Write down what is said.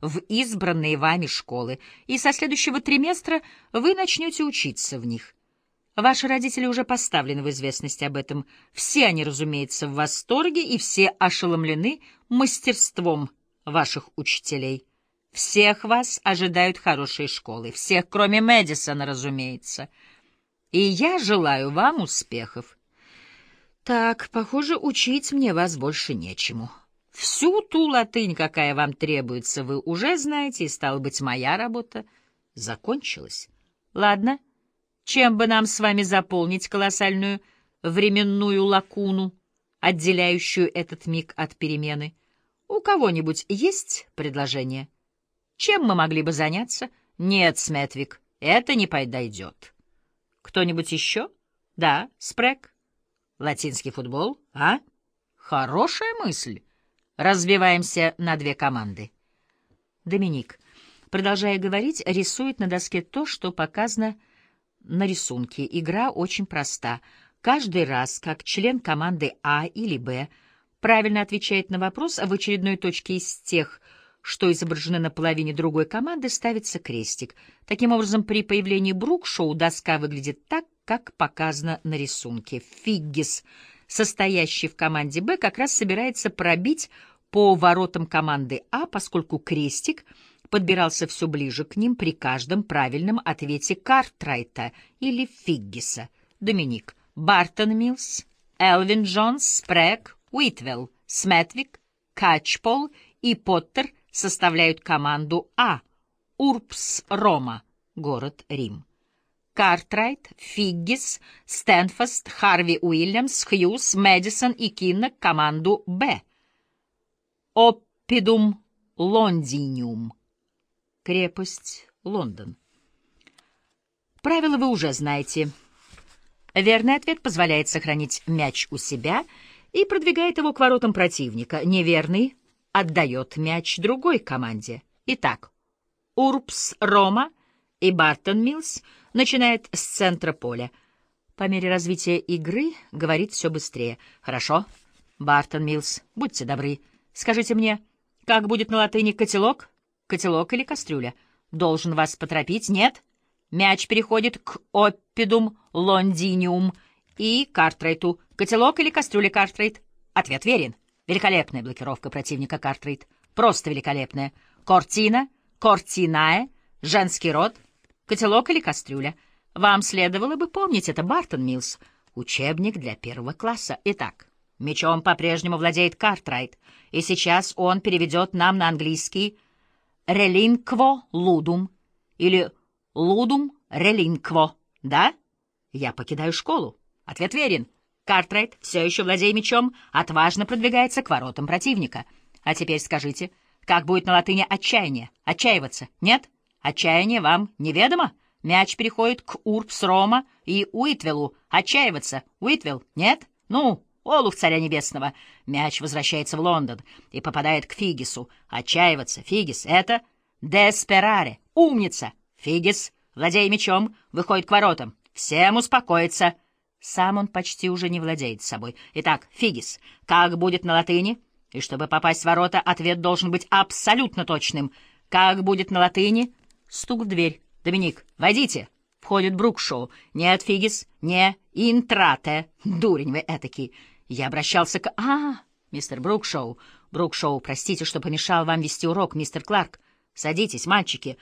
в избранные вами школы, и со следующего триместра вы начнете учиться в них. Ваши родители уже поставлены в известность об этом. Все они, разумеется, в восторге, и все ошеломлены мастерством ваших учителей. Всех вас ожидают хорошие школы, всех, кроме Мэдисона, разумеется. И я желаю вам успехов. Так, похоже, учить мне вас больше нечему. Всю ту латынь, какая вам требуется, вы уже знаете, и, стало быть, моя работа закончилась. Ладно, чем бы нам с вами заполнить колоссальную временную лакуну, отделяющую этот миг от перемены? У кого-нибудь есть предложение? Чем мы могли бы заняться? Нет, Сметвик, это не подойдет. Кто-нибудь еще? Да, Спрек. Латинский футбол, а? Хорошая мысль. Разбиваемся на две команды. Доминик, продолжая говорить, рисует на доске то, что показано на рисунке. Игра очень проста. Каждый раз, как член команды А или Б правильно отвечает на вопрос, в очередной точке из тех, что изображены на половине другой команды, ставится крестик. Таким образом, при появлении Брук-шоу доска выглядит так, как показано на рисунке. Фиггис, состоящий в команде Б, как раз собирается пробить по воротам команды А, поскольку крестик подбирался все ближе к ним при каждом правильном ответе Картрайта или Фиггиса. Доминик. Бартон Милс, Элвин Джонс, Спрэг, Уитвелл, Сметвик, Качпол и Поттер составляют команду А. Урбс Рома, город Рим. Картрайт, Фиггис, Стэнфост, Харви Уильямс, Хьюз, Мэдисон и Кинна команду Б. Оппидум Лондиниум. Крепость Лондон. Правила вы уже знаете. Верный ответ позволяет сохранить мяч у себя и продвигает его к воротам противника. Неверный отдает мяч другой команде. Итак, Урбс Рома и Бартон Милс начинает с центра поля. По мере развития игры говорит все быстрее. Хорошо, Бартон Милс, будьте добры. Скажите мне, как будет на латыни котелок? Котелок или кастрюля? Должен вас поторопить, нет? Мяч переходит к оппидум лондиниум и Картрайту. Котелок или кастрюля, Картрайт? Ответ верен. Великолепная блокировка противника, Картрайт. Просто великолепная. Кортина, кортиная, женский род, котелок или кастрюля. Вам следовало бы помнить это, Бартон Милс. Учебник для первого класса. Итак, Мечом по-прежнему владеет Картрайт, и сейчас он переведет нам на английский «релинкво лудум» или «лудум релинкво». Да? Я покидаю школу. Ответ верен. Картрайт, все еще владея мечом, отважно продвигается к воротам противника. А теперь скажите, как будет на латыни «отчаяние»? Отчаиваться? Нет? Отчаяние вам неведомо? Мяч переходит к Урбс Рома и Уитвеллу. Отчаиваться? Уитвелл? Нет? Ну, Олух царя небесного. Мяч возвращается в Лондон и попадает к Фигису. Отчаиваться. Фигис — это Деспераре. Умница. Фигис, владея мечом, выходит к воротам. Всем успокоиться. Сам он почти уже не владеет собой. Итак, Фигис, как будет на латыни? И чтобы попасть в ворота, ответ должен быть абсолютно точным. Как будет на латыни? Стук в дверь. «Доминик, войдите!» Входит Брукшоу. «Нет, Фигис, не интрате. Дурень вы этакий. Я обращался к... А, мистер Брукшоу. Брукшоу, простите, что помешал вам вести урок, мистер Кларк. Садитесь, мальчики.